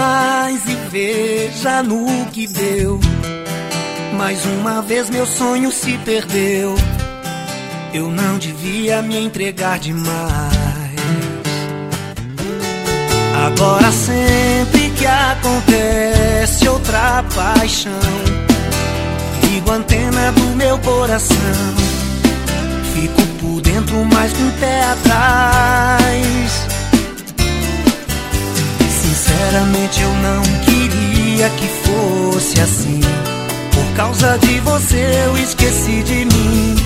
demais e veja no que deu. Mais uma vez meu sonho se perdeu. Eu não devia me entregar demais. Agora sempre que acontece outra paixão, ligo a antena do meu coração. Fico por dentro, mas com o pé atrás. Sinceramente eu não queria que fosse assim. Por causa de você eu esqueci de mim.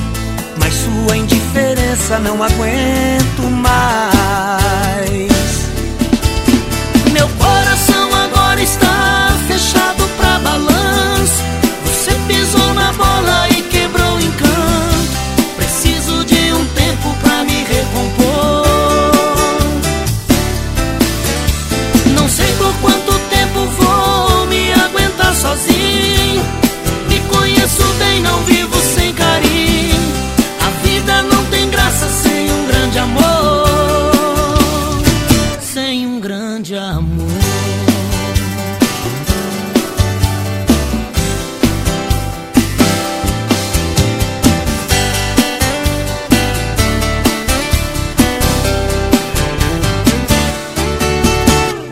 Mas sua indiferença não aguento mais. Amor.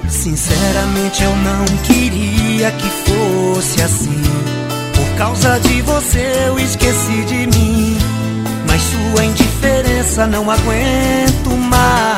Sinceramente eu não queria que fosse assim. Por causa de você eu esqueci de mim. Mas sua indiferença não aguento mais.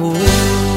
呜